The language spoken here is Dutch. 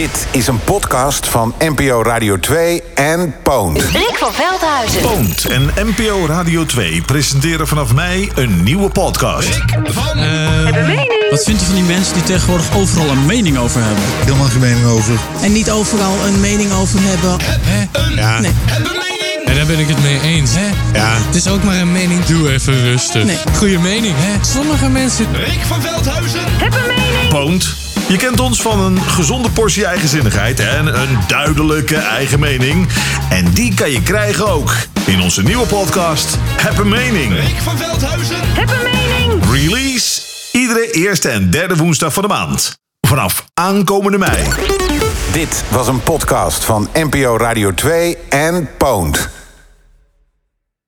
Dit is een podcast van NPO Radio 2 en Poont. Rick van Veldhuizen. Poont en NPO Radio 2 presenteren vanaf mei een nieuwe podcast. Wat vind je van die mensen die tegenwoordig overal een mening over hebben? helemaal geen mening over. En niet overal een mening over hebben. Ja. Nee. En daar ben ik het mee eens, hè? Ja. Het is ook maar een mening. Doe even rustig. Nee. Goeie mening, hè? Sommige mensen... Poont. Je kent ons van een gezonde portie eigenzinnigheid en een duidelijke eigen mening. En die kan je krijgen ook in onze nieuwe podcast Heb een Mening. Heb een mening. Release iedere eerste en derde woensdag van de maand. Vanaf aankomende mei. Dit was een podcast van NPO Radio 2 en Poont.